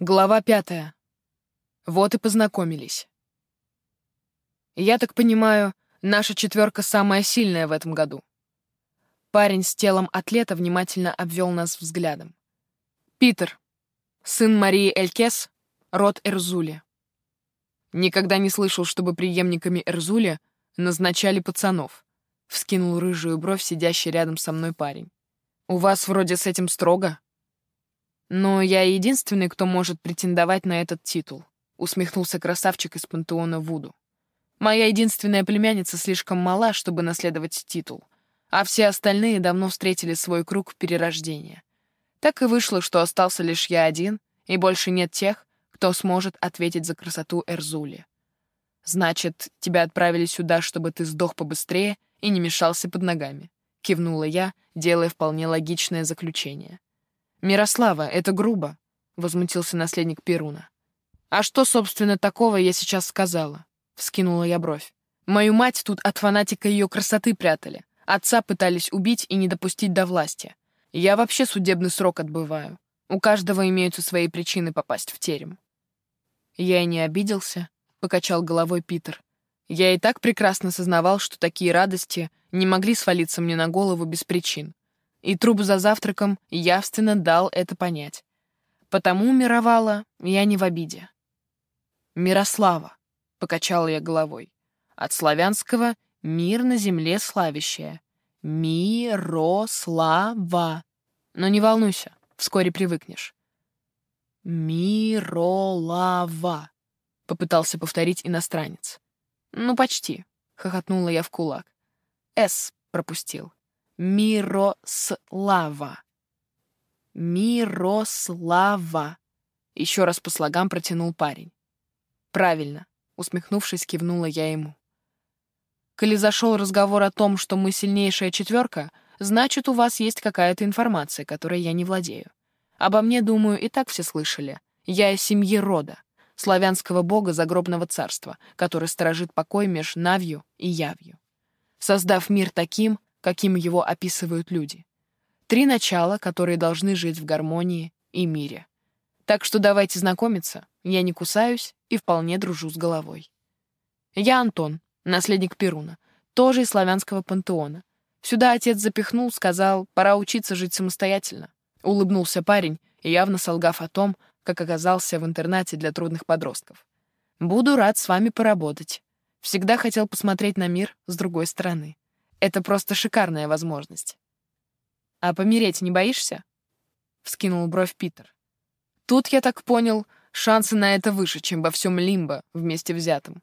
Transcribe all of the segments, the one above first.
Глава пятая. Вот и познакомились. Я так понимаю, наша четверка самая сильная в этом году. Парень с телом атлета внимательно обвел нас взглядом. Питер, сын Марии Элькес, род Эрзули. Никогда не слышал, чтобы преемниками Эрзули назначали пацанов. Вскинул рыжую бровь сидящий рядом со мной парень. У вас вроде с этим строго? «Но я единственный, кто может претендовать на этот титул», — усмехнулся красавчик из пантеона Вуду. «Моя единственная племянница слишком мала, чтобы наследовать титул, а все остальные давно встретили свой круг перерождения. Так и вышло, что остался лишь я один, и больше нет тех, кто сможет ответить за красоту Эрзули. Значит, тебя отправили сюда, чтобы ты сдох побыстрее и не мешался под ногами», — кивнула я, делая вполне логичное заключение. «Мирослава, это грубо», — возмутился наследник Перуна. «А что, собственно, такого я сейчас сказала?» — вскинула я бровь. «Мою мать тут от фанатика ее красоты прятали. Отца пытались убить и не допустить до власти. Я вообще судебный срок отбываю. У каждого имеются свои причины попасть в терем». Я и не обиделся, — покачал головой Питер. Я и так прекрасно сознавал, что такие радости не могли свалиться мне на голову без причин. И труп за завтраком явственно дал это понять. Потому мировала я не в обиде. «Мирослава», — покачала я головой. От славянского «мир на земле славящая». Мирослава. Но не волнуйся, вскоре привыкнешь. Миролава, попытался повторить иностранец. Ну, почти, хохотнула я в кулак. «С» пропустил. Мирослава. Мирослава. Еще раз по слогам протянул парень. Правильно, усмехнувшись, кивнула я ему. Коли зашел разговор о том, что мы сильнейшая четверка, значит, у вас есть какая-то информация, которой я не владею. Обо мне, думаю, и так все слышали. Я из семьи рода, славянского бога загробного царства, который сторожит покой меж Навью и Явью. Создав мир таким, каким его описывают люди. Три начала, которые должны жить в гармонии и мире. Так что давайте знакомиться, я не кусаюсь и вполне дружу с головой. Я Антон, наследник Перуна, тоже из славянского пантеона. Сюда отец запихнул, сказал, пора учиться жить самостоятельно. Улыбнулся парень, явно солгав о том, как оказался в интернате для трудных подростков. Буду рад с вами поработать. Всегда хотел посмотреть на мир с другой стороны. Это просто шикарная возможность. А помереть не боишься? Вскинул бровь Питер. Тут, я так понял, шансы на это выше, чем во всем Лимбо вместе взятом.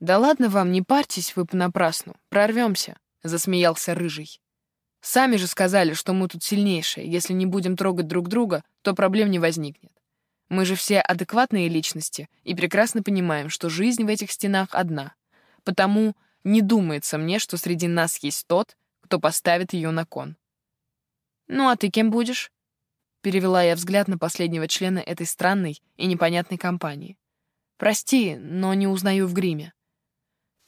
Да ладно вам, не парьтесь вы понапрасну, прорвемся, засмеялся Рыжий. Сами же сказали, что мы тут сильнейшие. Если не будем трогать друг друга, то проблем не возникнет. Мы же все адекватные личности и прекрасно понимаем, что жизнь в этих стенах одна. Потому не думается мне, что среди нас есть тот, кто поставит ее на кон. «Ну а ты кем будешь?» Перевела я взгляд на последнего члена этой странной и непонятной компании. «Прости, но не узнаю в гриме».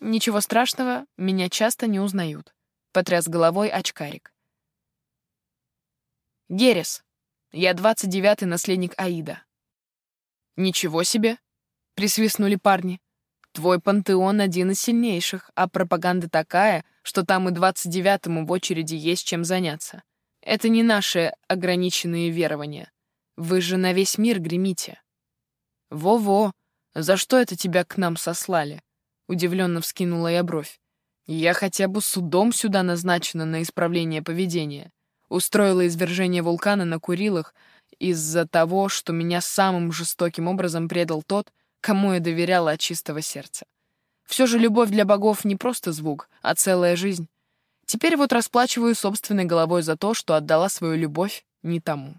«Ничего страшного, меня часто не узнают», — потряс головой очкарик. «Герес. Я двадцать девятый наследник Аида». «Ничего себе!» — присвистнули парни. Твой пантеон один из сильнейших, а пропаганда такая, что там и двадцать девятому в очереди есть чем заняться. Это не наши ограниченные верования. Вы же на весь мир гремите. Во-во, за что это тебя к нам сослали? Удивленно вскинула я бровь. Я хотя бы судом сюда назначена на исправление поведения. Устроила извержение вулкана на Курилах из-за того, что меня самым жестоким образом предал тот, кому я доверяла от чистого сердца. Все же любовь для богов не просто звук, а целая жизнь. Теперь вот расплачиваю собственной головой за то, что отдала свою любовь не тому.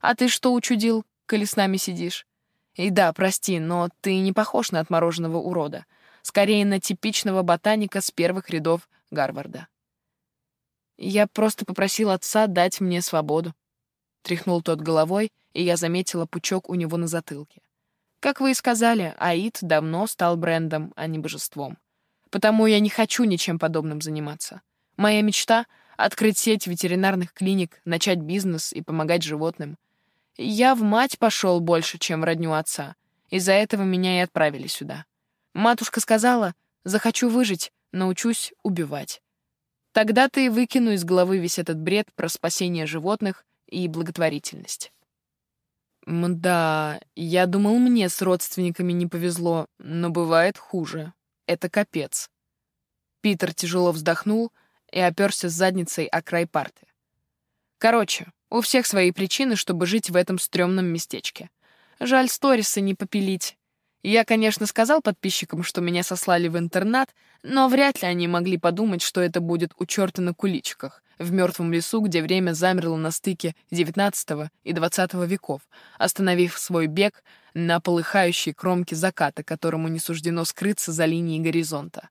А ты что учудил, коли сидишь? И да, прости, но ты не похож на отмороженного урода. Скорее, на типичного ботаника с первых рядов Гарварда. Я просто попросил отца дать мне свободу. Тряхнул тот головой, и я заметила пучок у него на затылке. Как вы и сказали, Аид давно стал брендом, а не божеством. Потому я не хочу ничем подобным заниматься. Моя мечта — открыть сеть ветеринарных клиник, начать бизнес и помогать животным. я в мать пошел больше, чем в родню отца. Из-за этого меня и отправили сюда. Матушка сказала, захочу выжить, научусь убивать. Тогда-то и выкину из головы весь этот бред про спасение животных и благотворительность. Да, я думал, мне с родственниками не повезло, но бывает хуже. Это капец. Питер тяжело вздохнул и оперся с задницей о край парты. Короче, у всех свои причины, чтобы жить в этом стрёмном местечке. Жаль сторисы не попилить. Я, конечно, сказал подписчикам, что меня сослали в интернат, но вряд ли они могли подумать, что это будет у черта на куличках, в мертвом лесу, где время замерло на стыке XIX и XX веков, остановив свой бег на полыхающей кромке заката, которому не суждено скрыться за линией горизонта.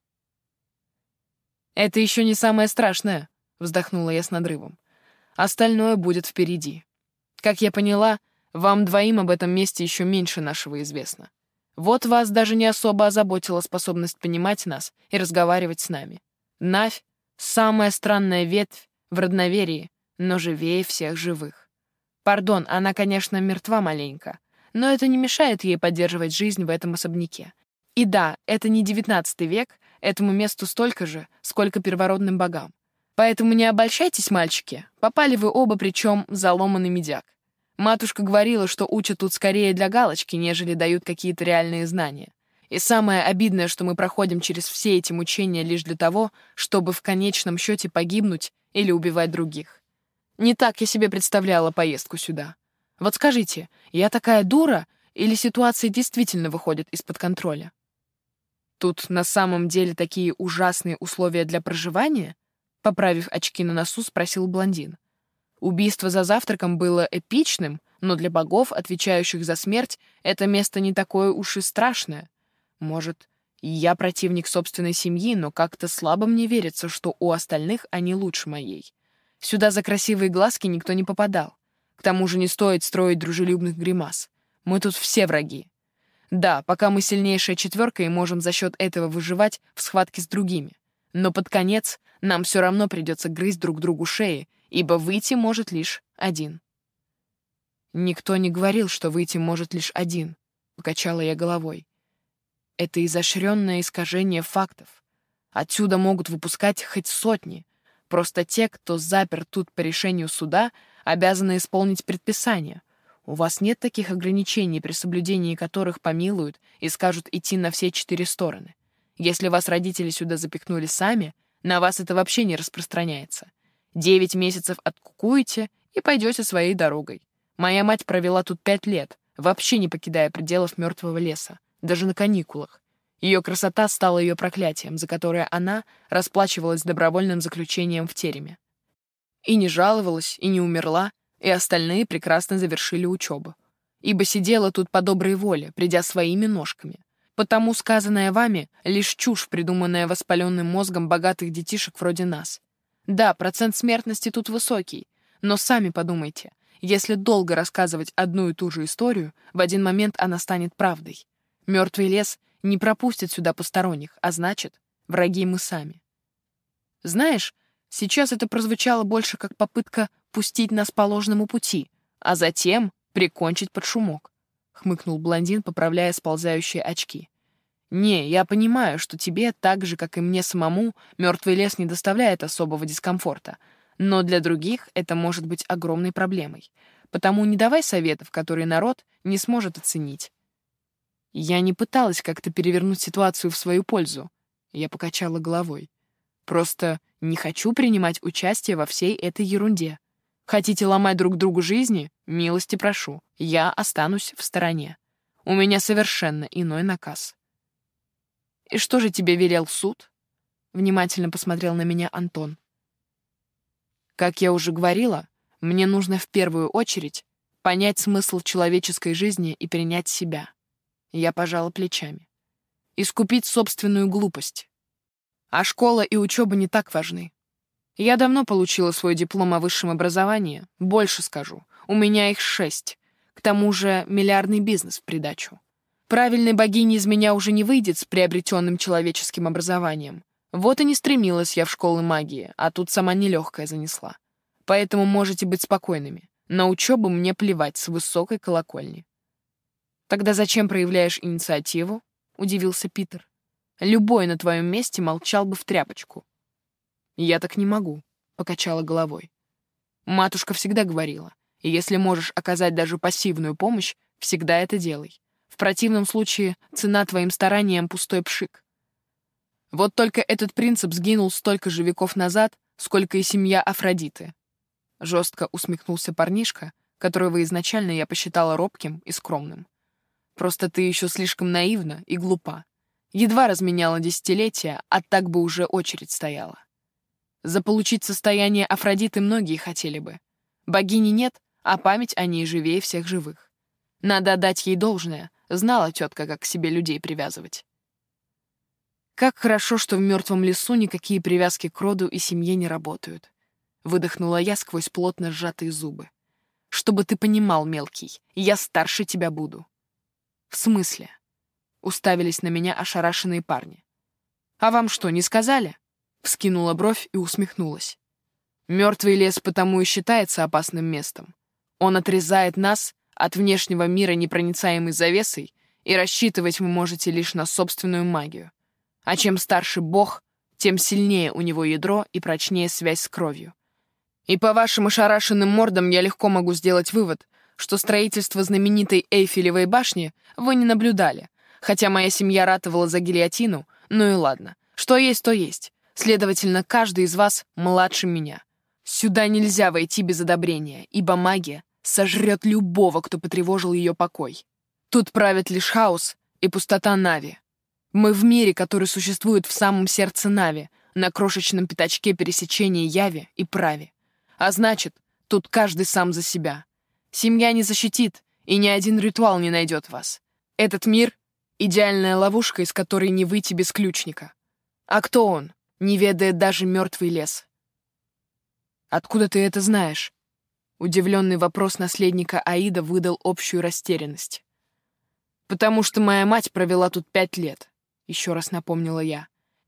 «Это еще не самое страшное», — вздохнула я с надрывом. «Остальное будет впереди. Как я поняла, вам двоим об этом месте еще меньше нашего известно. Вот вас даже не особо озаботила способность понимать нас и разговаривать с нами. Навь — самая странная ветвь в родноверии, но живее всех живых. Пардон, она, конечно, мертва маленько, но это не мешает ей поддерживать жизнь в этом особняке. И да, это не девятнадцатый век, Этому месту столько же, сколько первородным богам. Поэтому не обольщайтесь, мальчики. Попали вы оба, причем заломанный медяк. Матушка говорила, что учат тут скорее для галочки, нежели дают какие-то реальные знания. И самое обидное, что мы проходим через все эти мучения лишь для того, чтобы в конечном счете погибнуть или убивать других. Не так я себе представляла поездку сюда. Вот скажите, я такая дура или ситуация действительно выходит из-под контроля? Тут на самом деле такие ужасные условия для проживания? Поправив очки на носу, спросил блондин. Убийство за завтраком было эпичным, но для богов, отвечающих за смерть, это место не такое уж и страшное. Может, я противник собственной семьи, но как-то слабо мне верится, что у остальных они лучше моей. Сюда за красивые глазки никто не попадал. К тому же не стоит строить дружелюбных гримас. Мы тут все враги. Да, пока мы сильнейшая четверка и можем за счет этого выживать в схватке с другими. Но под конец нам все равно придется грызть друг другу шеи, ибо выйти может лишь один. Никто не говорил, что выйти может лишь один, покачала я головой. Это изощренное искажение фактов. Отсюда могут выпускать хоть сотни. Просто те, кто запер тут по решению суда, обязаны исполнить предписание — у вас нет таких ограничений, при соблюдении которых помилуют и скажут идти на все четыре стороны. Если вас родители сюда запихнули сами, на вас это вообще не распространяется. Девять месяцев откукуете и пойдете своей дорогой. Моя мать провела тут пять лет, вообще не покидая пределов мертвого леса, даже на каникулах. Ее красота стала ее проклятием, за которое она расплачивалась добровольным заключением в тереме. И не жаловалась, и не умерла, и остальные прекрасно завершили учебу. Ибо сидела тут по доброй воле, придя своими ножками. Потому сказанное вами — лишь чушь, придуманная воспаленным мозгом богатых детишек вроде нас. Да, процент смертности тут высокий, но сами подумайте, если долго рассказывать одну и ту же историю, в один момент она станет правдой. Мертвый лес не пропустит сюда посторонних, а значит, враги мы сами. Знаешь, сейчас это прозвучало больше как попытка пустить нас по ложному пути, а затем прикончить под шумок», — хмыкнул блондин, поправляя сползающие очки. «Не, я понимаю, что тебе, так же, как и мне самому, мертвый лес не доставляет особого дискомфорта, но для других это может быть огромной проблемой. Потому не давай советов, которые народ не сможет оценить». Я не пыталась как-то перевернуть ситуацию в свою пользу. Я покачала головой. Просто не хочу принимать участие во всей этой ерунде. Хотите ломать друг другу жизни? Милости прошу. Я останусь в стороне. У меня совершенно иной наказ. «И что же тебе велел суд?» Внимательно посмотрел на меня Антон. «Как я уже говорила, мне нужно в первую очередь понять смысл человеческой жизни и принять себя». Я пожала плечами. «Искупить собственную глупость. А школа и учеба не так важны. Я давно получила свой диплом о высшем образовании. Больше скажу. У меня их шесть. К тому же миллиардный бизнес в придачу. Правильной богини из меня уже не выйдет с приобретенным человеческим образованием. Вот и не стремилась я в школы магии, а тут сама нелегкая занесла. Поэтому можете быть спокойными. На учебу мне плевать с высокой колокольни. «Тогда зачем проявляешь инициативу?» — удивился Питер. «Любой на твоем месте молчал бы в тряпочку». «Я так не могу», — покачала головой. Матушка всегда говорила, и если можешь оказать даже пассивную помощь, всегда это делай. В противном случае цена твоим стараниям — пустой пшик. Вот только этот принцип сгинул столько же веков назад, сколько и семья Афродиты. Жестко усмехнулся парнишка, которого изначально я посчитала робким и скромным. Просто ты еще слишком наивна и глупа. Едва разменяла десятилетия, а так бы уже очередь стояла. Заполучить состояние Афродиты многие хотели бы. Богини нет, а память о ней живее всех живых. Надо отдать ей должное, знала тетка, как к себе людей привязывать. Как хорошо, что в мертвом лесу никакие привязки к роду и семье не работают. Выдохнула я сквозь плотно сжатые зубы. Чтобы ты понимал, мелкий, я старше тебя буду. «В смысле?» — уставились на меня ошарашенные парни. «А вам что, не сказали?» — вскинула бровь и усмехнулась. «Мертвый лес потому и считается опасным местом. Он отрезает нас от внешнего мира непроницаемой завесой, и рассчитывать вы можете лишь на собственную магию. А чем старше бог, тем сильнее у него ядро и прочнее связь с кровью. И по вашим ошарашенным мордам я легко могу сделать вывод, что строительство знаменитой Эйфелевой башни вы не наблюдали, хотя моя семья ратовала за гильотину, ну и ладно. Что есть, то есть. Следовательно, каждый из вас младше меня. Сюда нельзя войти без одобрения, ибо магия сожрет любого, кто потревожил ее покой. Тут правит лишь хаос и пустота Нави. Мы в мире, который существует в самом сердце Нави, на крошечном пятачке пересечения Яви и Прави. А значит, тут каждый сам за себя. Семья не защитит, и ни один ритуал не найдет вас. Этот мир — идеальная ловушка, из которой не выйти без ключника. А кто он, не ведает даже мертвый лес? «Откуда ты это знаешь?» Удивленный вопрос наследника Аида выдал общую растерянность. «Потому что моя мать провела тут пять лет», — еще раз напомнила я.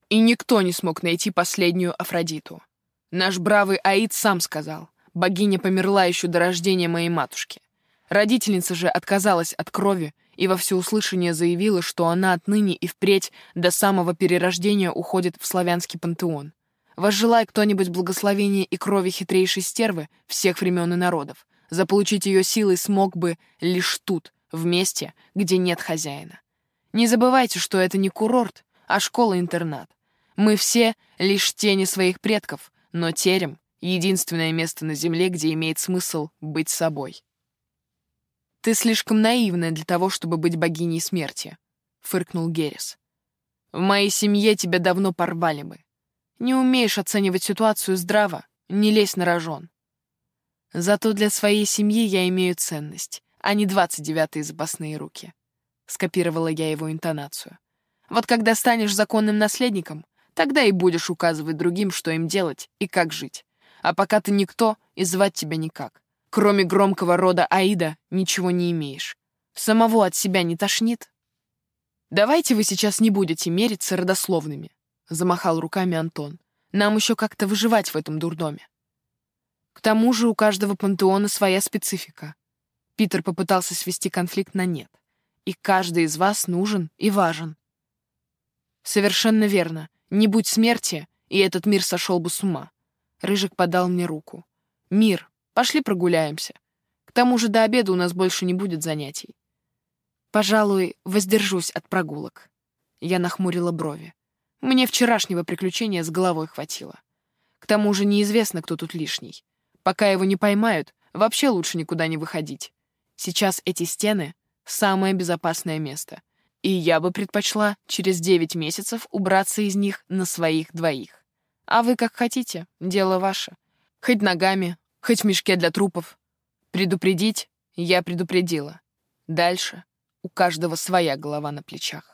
«И никто не смог найти последнюю Афродиту. Наш бравый Аид сам сказал. Богиня померла еще до рождения моей матушки. Родительница же отказалась от крови и во всеуслышание заявила, что она отныне и впредь до самого перерождения уходит в славянский пантеон. Возжелай кто-нибудь благословения и крови хитрейшей стервы всех времен и народов, заполучить ее силой смог бы лишь тут, в месте, где нет хозяина. Не забывайте, что это не курорт, а школа-интернат. Мы все лишь тени своих предков, но терем единственное место на Земле, где имеет смысл быть собой. «Ты слишком наивная для того, чтобы быть богиней смерти», — фыркнул Геррис. «В моей семье тебя давно порвали бы. Не умеешь оценивать ситуацию здраво, не лезь на рожон. Зато для своей семьи я имею ценность, а не двадцать девятые запасные руки», — скопировала я его интонацию. «Вот когда станешь законным наследником, тогда и будешь указывать другим, что им делать и как жить. А пока ты никто, и звать тебя никак. Кроме громкого рода Аида ничего не имеешь. Самого от себя не тошнит? Давайте вы сейчас не будете мериться родословными, замахал руками Антон. Нам еще как-то выживать в этом дурдоме. К тому же у каждого пантеона своя специфика. Питер попытался свести конфликт на нет. И каждый из вас нужен и важен. Совершенно верно. Не будь смерти, и этот мир сошел бы с ума. Рыжик подал мне руку. «Мир, пошли прогуляемся. К тому же до обеда у нас больше не будет занятий». «Пожалуй, воздержусь от прогулок». Я нахмурила брови. Мне вчерашнего приключения с головой хватило. К тому же неизвестно, кто тут лишний. Пока его не поймают, вообще лучше никуда не выходить. Сейчас эти стены — самое безопасное место. И я бы предпочла через девять месяцев убраться из них на своих двоих. А вы как хотите, дело ваше. Хоть ногами, хоть в мешке для трупов. Предупредить я предупредила. Дальше у каждого своя голова на плечах.